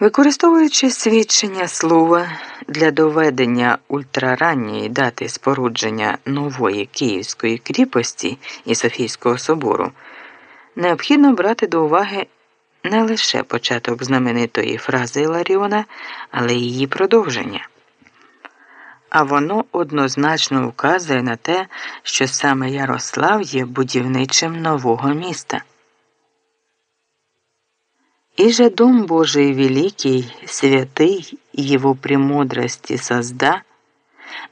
Використовуючи свідчення слова для доведення ультраранньої дати спорудження нової Київської кріпості і Софійського собору, необхідно брати до уваги не лише початок знаменитої фрази Іларіона, але й її продовження. А воно однозначно указує на те, що саме Ярослав є будівничим нового міста. И же Дом Божий великий, святый Его премудрости созда,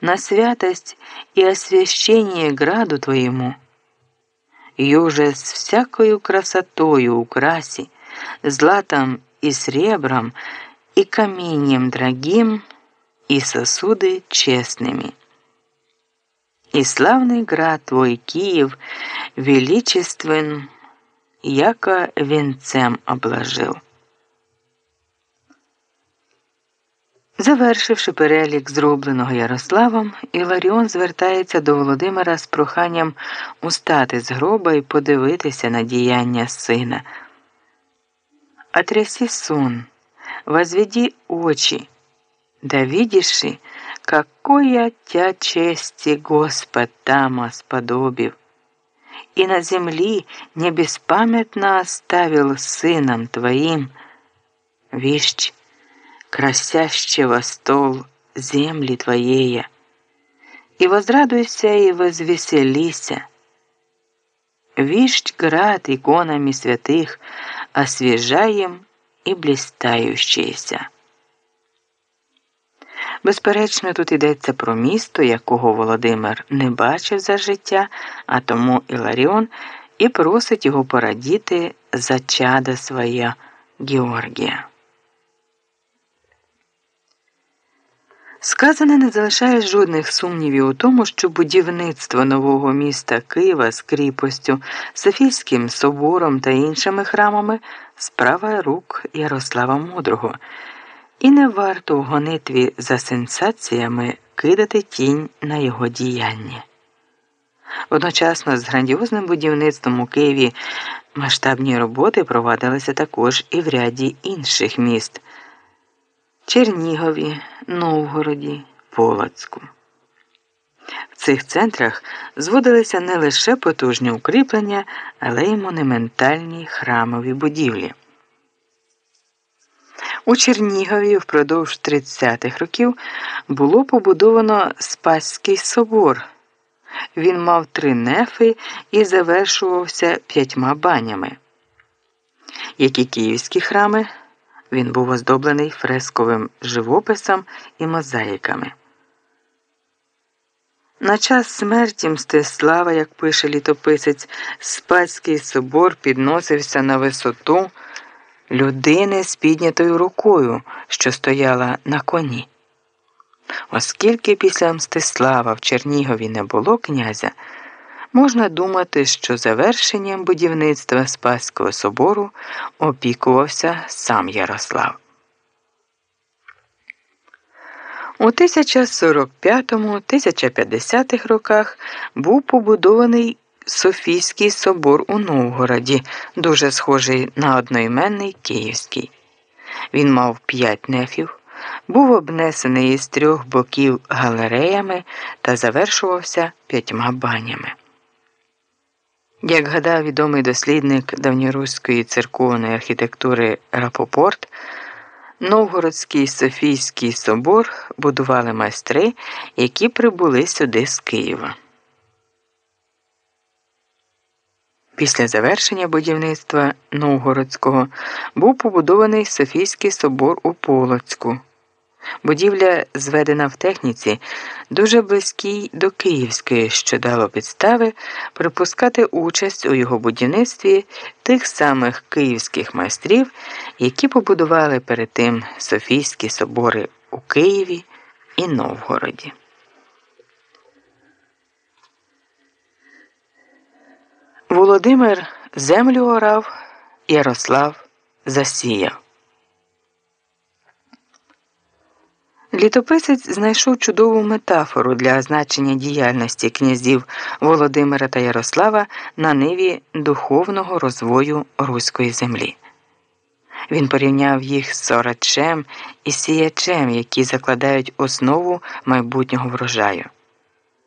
на святость и освящение граду Твоему, юже с всякою красотою украси, златом и сребром, и каменьем дорогим, и сосуды честными. И славный град Твой Киев величествен, яко вінцем обложив. Завершивши перелік зробленого Ярославом, Іларіон звертається до Володимира з проханням устати з гроба і подивитися на діяння сина. Отряси сон, возведи очі, да видиши, какой тя чести Господь там сподобив и на земли не беспамятно оставил сыном твоим, вещь, красящего стол земли твоея, и возрадуйся и возвеселися. Вишь град иконами святых, освежаем и блистающиеся. Безперечно, тут йдеться про місто, якого Володимир не бачив за життя, а тому Іларіон і просить його порадіти за чада своя Георгія. Сказане не залишає жодних сумнівів у тому, що будівництво нового міста Києва з кріпостю, Софійським собором та іншими храмами справа рук Ярослава Мудрого. І не варто в гонитві за сенсаціями кидати тінь на його діяння. Одночасно з грандіозним будівництвом у Києві масштабні роботи провадилися також і в ряді інших міст Чернігові, Новгороді, Полацьку. В цих центрах зводилися не лише потужні укріплення, але й монументальні храмові будівлі. У Чернігові впродовж 30-х років було побудовано Спасський собор. Він мав три нефи і завершувався п'ятьма банями. Як і київські храми, він був оздоблений фресковим живописом і мозаїками. На час смерті Мстислава, як пише літописець, Спасський собор підносився на висоту людини з піднятою рукою, що стояла на коні. Оскільки після Мстислава в Чернігові не було князя, можна думати, що завершенням будівництва Спаського собору опікувався сам Ярослав. У 1045-1050 роках був побудований Софійський собор у Новгороді, дуже схожий на одноіменний Київський. Він мав п'ять нефів, був обнесений із трьох боків галереями та завершувався п'ятьма банями. Як гадав відомий дослідник давньоруської церковної архітектури Рапопорт, Новгородський Софійський собор будували майстри, які прибули сюди з Києва. Після завершення будівництва Новгородського був побудований Софійський собор у Полоцьку. Будівля, зведена в техніці, дуже близькій до Київської, що дало підстави припускати участь у його будівництві тих самих київських майстрів, які побудували перед тим Софійські собори у Києві і Новгороді. Володимир землю орав, Ярослав засіяв. Літописець знайшов чудову метафору для означення діяльності князів Володимира та Ярослава на ниві духовного розвою руської землі. Він порівняв їх з орачем і сіячем, які закладають основу майбутнього врожаю.